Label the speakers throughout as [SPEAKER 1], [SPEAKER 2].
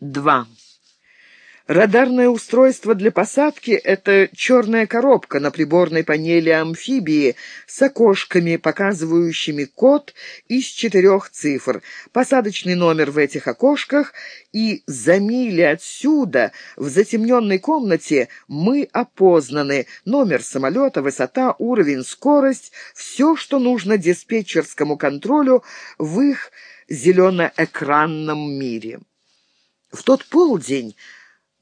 [SPEAKER 1] 2. Радарное устройство для посадки — это черная коробка на приборной панели амфибии с окошками, показывающими код из четырех цифр, посадочный номер в этих окошках, и за мили отсюда, в затемненной комнате, мы опознаны. Номер самолета, высота, уровень, скорость — все, что нужно диспетчерскому контролю в их зеленоэкранном мире. В тот полдень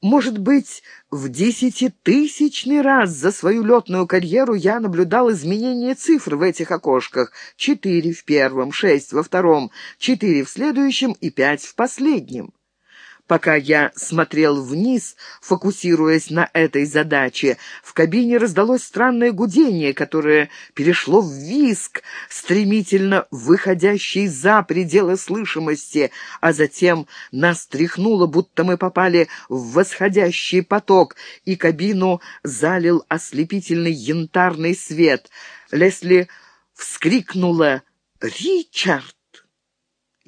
[SPEAKER 1] может быть, в десятитысячный раз за свою летную карьеру я наблюдал изменение цифр в этих окошках. Четыре в первом, шесть во втором, четыре в следующем и пять в последнем. Пока я смотрел вниз, фокусируясь на этой задаче, в кабине раздалось странное гудение, которое перешло в виск, стремительно выходящий за пределы слышимости, а затем нас тряхнуло, будто мы попали в восходящий поток, и кабину залил ослепительный янтарный свет. Лесли вскрикнула «Ричард!»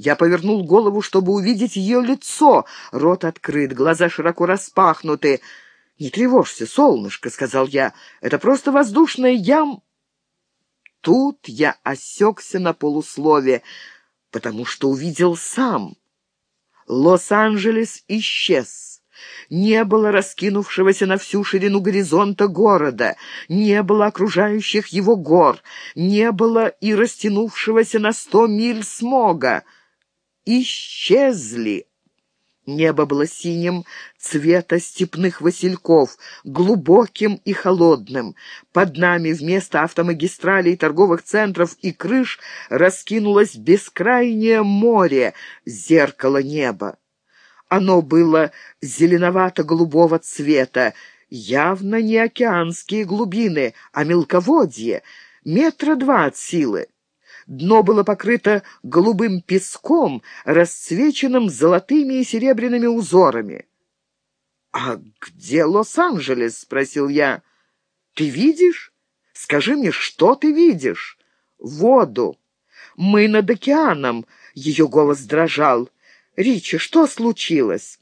[SPEAKER 1] Я повернул голову, чтобы увидеть ее лицо. Рот открыт, глаза широко распахнуты. «Не тревожься, солнышко», — сказал я. «Это просто воздушная ям...» Тут я осекся на полуслове, потому что увидел сам. Лос-Анджелес исчез. Не было раскинувшегося на всю ширину горизонта города, не было окружающих его гор, не было и растянувшегося на сто миль смога исчезли. Небо было синим цвета степных васильков, глубоким и холодным. Под нами вместо автомагистралей, торговых центров и крыш раскинулось бескрайнее море, зеркало неба. Оно было зеленовато-голубого цвета, явно не океанские глубины, а мелководье, метра два от силы. Дно было покрыто голубым песком, расцвеченным золотыми и серебряными узорами. «А где Лос-Анджелес?» — спросил я. «Ты видишь? Скажи мне, что ты видишь?» «Воду. Мы над океаном», — ее голос дрожал. «Ричи, что случилось?»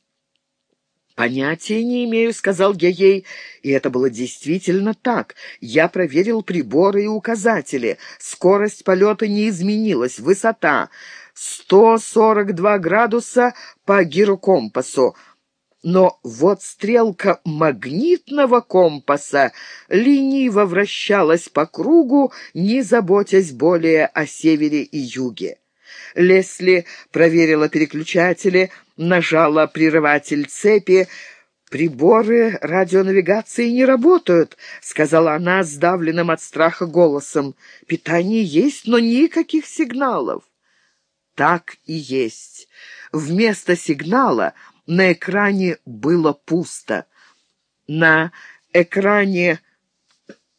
[SPEAKER 1] «Понятия не имею», — сказал я ей, и это было действительно так. Я проверил приборы и указатели. Скорость полета не изменилась, высота — 142 градуса по гирокомпасу. Но вот стрелка магнитного компаса лениво вращалась по кругу, не заботясь более о севере и юге. Лесли проверила переключатели, нажала прерыватель цепи. «Приборы радионавигации не работают», — сказала она сдавленным от страха голосом. «Питание есть, но никаких сигналов». Так и есть. Вместо сигнала на экране было пусто. На экране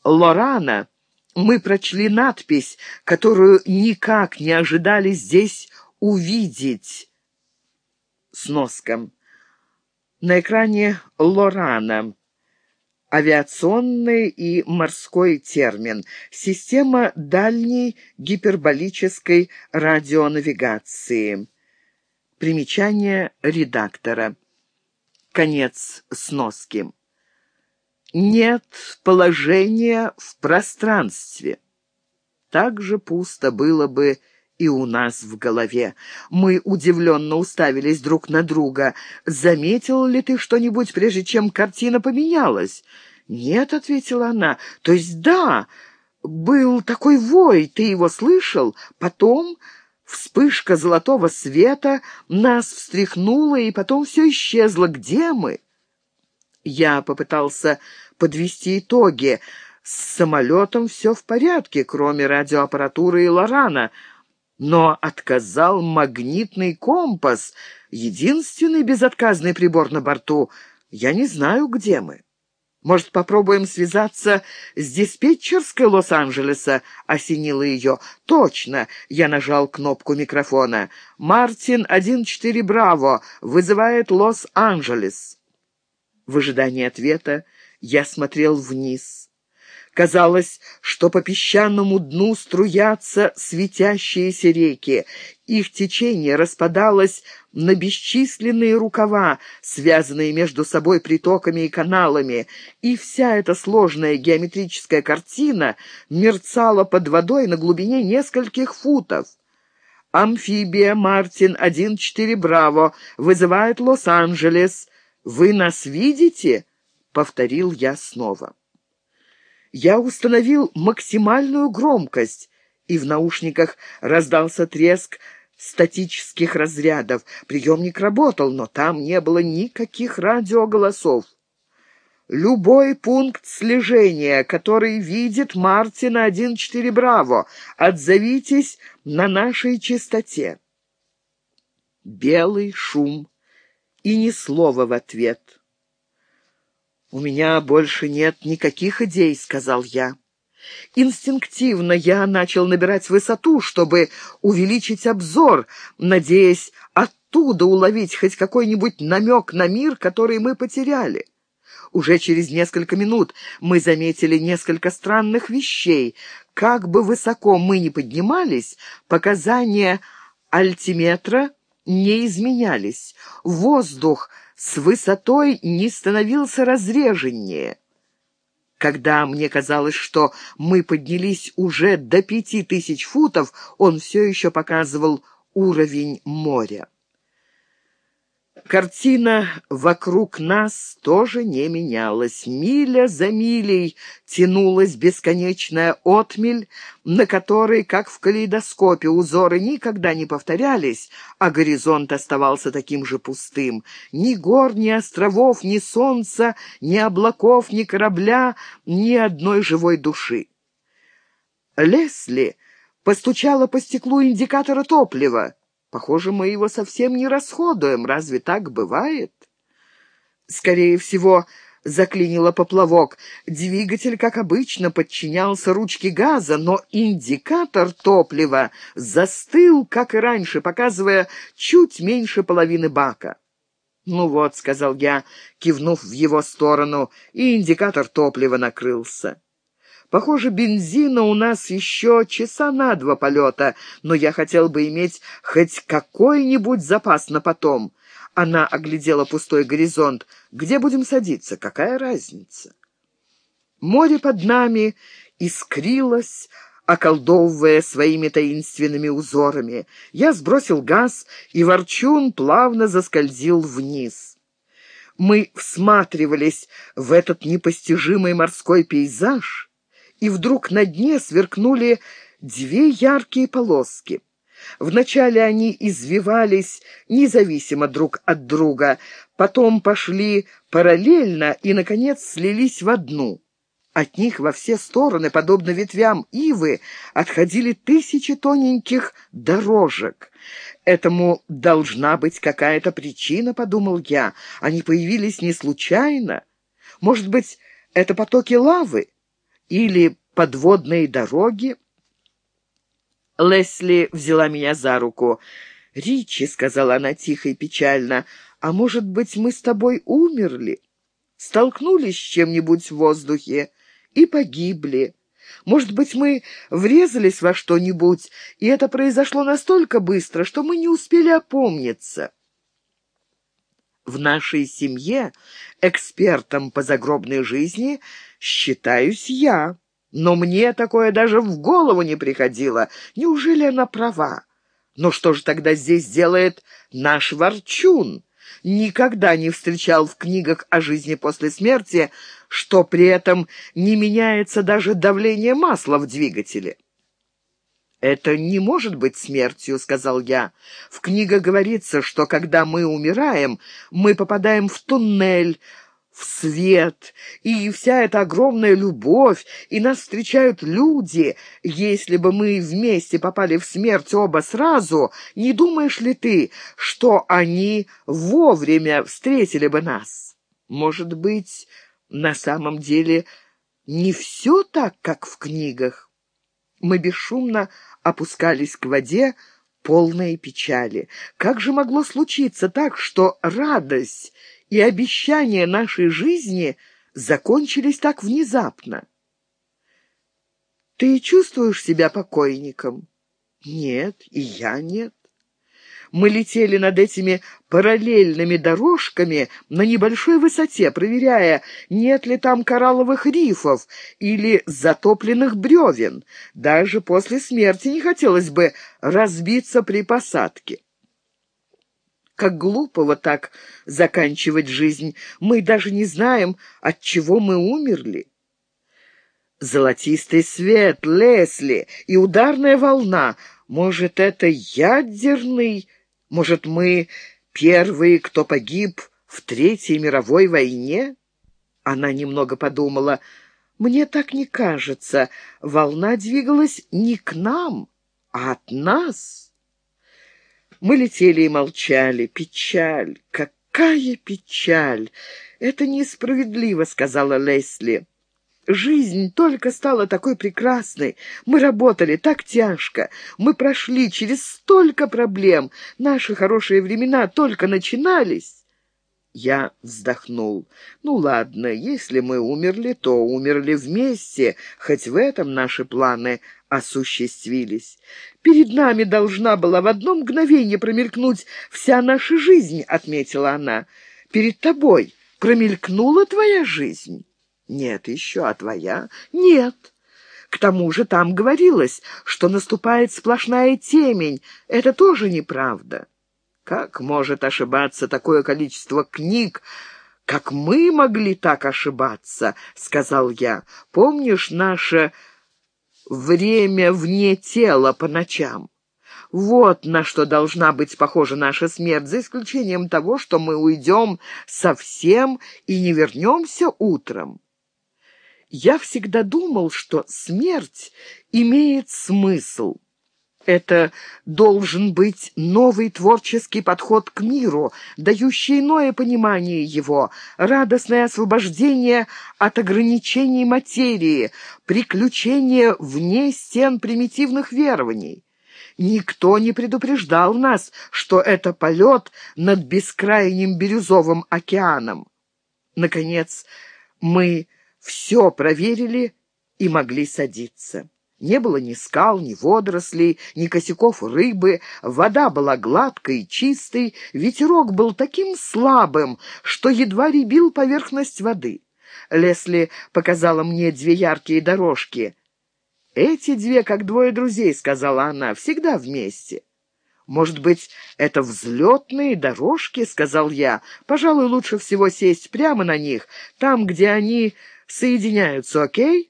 [SPEAKER 1] Лорана мы прочли надпись, которую никак не ожидали здесь увидеть. Сноска. На экране Лорана. Авиационный и морской термин. Система дальней гиперболической радионавигации. Примечание редактора. Конец сноски нет положения в пространстве. Так же пусто было бы и у нас в голове. Мы удивленно уставились друг на друга. «Заметил ли ты что-нибудь, прежде чем картина поменялась?» «Нет», — ответила она, — «то есть да, был такой вой, ты его слышал? Потом...» Вспышка золотого света нас встряхнула, и потом все исчезло. Где мы?» Я попытался подвести итоги. С самолетом все в порядке, кроме радиоаппаратуры и Лорана. Но отказал магнитный компас, единственный безотказный прибор на борту. Я не знаю, где мы. Может, попробуем связаться с диспетчерской Лос-Анджелеса?» — осенила ее. «Точно!» — я нажал кнопку микрофона. «Мартин 1-4 Браво вызывает Лос-Анджелес». В ожидании ответа я смотрел вниз. Казалось, что по песчаному дну струятся светящиеся реки. Их течение распадалось на бесчисленные рукава, связанные между собой притоками и каналами, и вся эта сложная геометрическая картина мерцала под водой на глубине нескольких футов. «Амфибия Мартин 1-4 Браво вызывает Лос-Анджелес. Вы нас видите?» — повторил я снова. Я установил максимальную громкость, и в наушниках раздался треск статических разрядов. Приемник работал, но там не было никаких радиоголосов. Любой пункт слежения, который видит Мартина 1-4 Браво, отзовитесь на нашей частоте. Белый шум и ни слова в ответ. «У меня больше нет никаких идей», — сказал я. Инстинктивно я начал набирать высоту, чтобы увеличить обзор, надеясь оттуда уловить хоть какой-нибудь намек на мир, который мы потеряли. Уже через несколько минут мы заметили несколько странных вещей. Как бы высоко мы ни поднимались, показания альтиметра не изменялись. Воздух с высотой не становился разреженнее. Когда мне казалось, что мы поднялись уже до пяти тысяч футов, он все еще показывал уровень моря. Картина вокруг нас тоже не менялась. Миля за милей тянулась бесконечная отмель, на которой, как в калейдоскопе, узоры никогда не повторялись, а горизонт оставался таким же пустым. Ни гор, ни островов, ни солнца, ни облаков, ни корабля, ни одной живой души. Лесли постучала по стеклу индикатора топлива. Похоже, мы его совсем не расходуем. Разве так бывает? Скорее всего, заклинило поплавок. Двигатель, как обычно, подчинялся ручке газа, но индикатор топлива застыл, как и раньше, показывая чуть меньше половины бака. «Ну вот», — сказал я, кивнув в его сторону, и индикатор топлива накрылся. Похоже, бензина у нас еще часа на два полета, но я хотел бы иметь хоть какой-нибудь запас на потом. Она оглядела пустой горизонт. Где будем садиться? Какая разница? Море под нами искрилось, околдовывая своими таинственными узорами. Я сбросил газ, и ворчун плавно заскользил вниз. Мы всматривались в этот непостижимый морской пейзаж — и вдруг на дне сверкнули две яркие полоски. Вначале они извивались независимо друг от друга, потом пошли параллельно и, наконец, слились в одну. От них во все стороны, подобно ветвям ивы, отходили тысячи тоненьких дорожек. Этому должна быть какая-то причина, подумал я. Они появились не случайно. Может быть, это потоки лавы? Или подводные дороги. Лесли взяла меня за руку. «Ричи», — сказала она тихо и печально, — «а может быть, мы с тобой умерли? Столкнулись с чем-нибудь в воздухе и погибли. Может быть, мы врезались во что-нибудь, и это произошло настолько быстро, что мы не успели опомниться». В нашей семье экспертом по загробной жизни считаюсь я. Но мне такое даже в голову не приходило. Неужели она права? Но что же тогда здесь делает наш ворчун? Никогда не встречал в книгах о жизни после смерти, что при этом не меняется даже давление масла в двигателе. «Это не может быть смертью», — сказал я. «В книгах говорится, что когда мы умираем, мы попадаем в туннель, в свет, и вся эта огромная любовь, и нас встречают люди. Если бы мы вместе попали в смерть оба сразу, не думаешь ли ты, что они вовремя встретили бы нас? Может быть, на самом деле не все так, как в книгах?» Мы бесшумно опускались к воде, полные печали. Как же могло случиться так, что радость и обещания нашей жизни закончились так внезапно? Ты чувствуешь себя покойником? Нет, и я нет. Мы летели над этими параллельными дорожками на небольшой высоте, проверяя, нет ли там коралловых рифов или затопленных бревен. Даже после смерти не хотелось бы разбиться при посадке. Как глупо вот так заканчивать жизнь. Мы даже не знаем, от чего мы умерли. Золотистый свет, Лесли и ударная волна. Может, это ядерный может, мы первые, кто погиб в Третьей мировой войне?» Она немного подумала. «Мне так не кажется. Волна двигалась не к нам, а от нас». Мы летели и молчали. Печаль, какая печаль! Это несправедливо, сказала Лесли. Жизнь только стала такой прекрасной. Мы работали так тяжко. Мы прошли через столько проблем. Наши хорошие времена только начинались. Я вздохнул. Ну ладно, если мы умерли, то умерли вместе, хоть в этом наши планы осуществились. Перед нами должна была в одно мгновение промелькнуть вся наша жизнь, отметила она. Перед тобой промелькнула твоя жизнь. «Нет еще, а твоя?» «Нет». К тому же там говорилось, что наступает сплошная темень. Это тоже неправда. Как может ошибаться такое количество книг, как мы могли так ошибаться, — сказал я. Помнишь наше время вне тела по ночам? Вот на что должна быть похожа наша смерть, за исключением того, что мы уйдем совсем и не вернемся утром. Я всегда думал, что смерть имеет смысл. Это должен быть новый творческий подход к миру, дающий иное понимание его, радостное освобождение от ограничений материи, приключение вне стен примитивных верований. Никто не предупреждал нас, что это полет над бескрайним бирюзовым океаном. Наконец, мы все проверили и могли садиться. Не было ни скал, ни водорослей, ни косяков рыбы, вода была гладкой и чистой, ветерок был таким слабым, что едва ребил поверхность воды. Лесли показала мне две яркие дорожки. «Эти две, как двое друзей», — сказала она, — «всегда вместе». «Может быть, это взлетные дорожки?» — сказал я. «Пожалуй, лучше всего сесть прямо на них, там, где они соединяются, окей?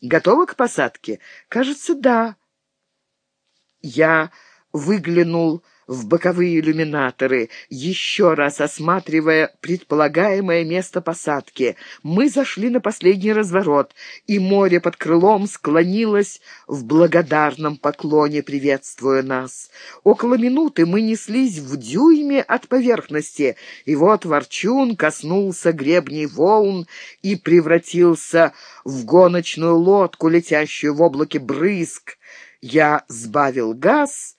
[SPEAKER 1] Готова к посадке? Кажется, да. Я выглянул в боковые иллюминаторы, еще раз осматривая предполагаемое место посадки. Мы зашли на последний разворот, и море под крылом склонилось в благодарном поклоне, приветствуя нас. Около минуты мы неслись в дюйме от поверхности, и вот Ворчун коснулся гребней волн и превратился в гоночную лодку, летящую в облаке брызг. Я сбавил газ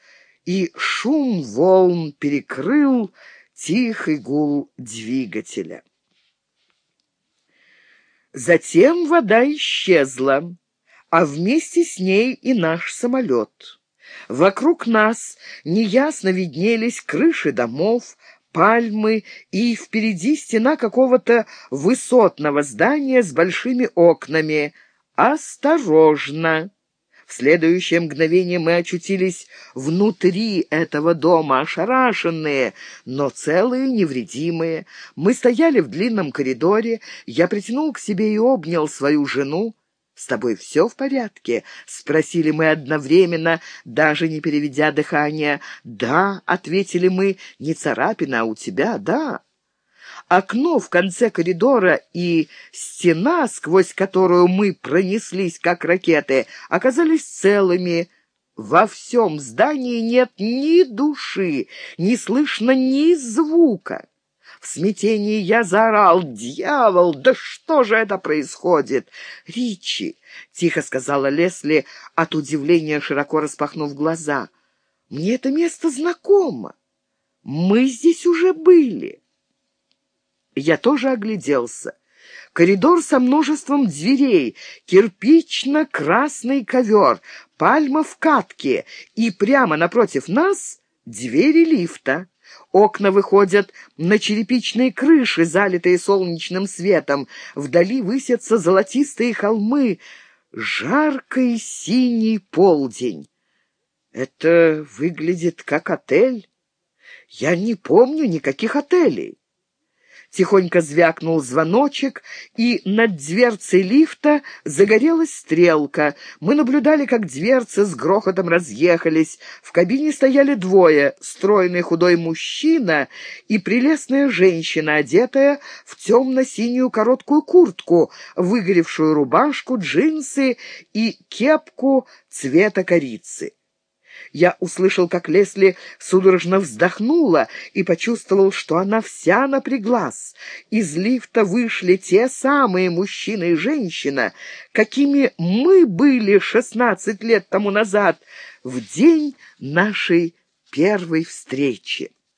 [SPEAKER 1] и шум волн перекрыл тихий гул двигателя. Затем вода исчезла, а вместе с ней и наш самолет. Вокруг нас неясно виднелись крыши домов, пальмы и впереди стена какого-то высотного здания с большими окнами. «Осторожно!» В следующее мгновение мы очутились внутри этого дома, ошарашенные, но целые, невредимые. Мы стояли в длинном коридоре, я притянул к себе и обнял свою жену. «С тобой все в порядке?» — спросили мы одновременно, даже не переведя дыхание. «Да», — ответили мы, — «не царапина, а у тебя, да». Окно в конце коридора и стена, сквозь которую мы пронеслись, как ракеты, оказались целыми. Во всем здании нет ни души, не слышно ни звука. В смятении я заорал «Дьявол! Да что же это происходит?» «Ричи!» — тихо сказала Лесли, от удивления широко распахнув глаза. «Мне это место знакомо. Мы здесь уже были». Я тоже огляделся. коридор со множеством дверей, кирпично-красный ковер, пальма в катке, и прямо напротив нас двери лифта. Окна выходят на черепичные крыши, залитые солнечным светом. Вдали высятся золотистые холмы. Жаркий синий полдень. Это выглядит как отель. Я не помню никаких отелей. Тихонько звякнул звоночек, и над дверцей лифта загорелась стрелка. Мы наблюдали, как дверцы с грохотом разъехались. В кабине стояли двое — стройный худой мужчина и прелестная женщина, одетая в темно-синюю короткую куртку, выгоревшую рубашку, джинсы и кепку цвета корицы. Я услышал, как Лесли судорожно вздохнула и почувствовал, что она вся напряглась. Из лифта вышли те самые мужчина и женщина, какими мы были шестнадцать лет тому назад, в день нашей первой встречи.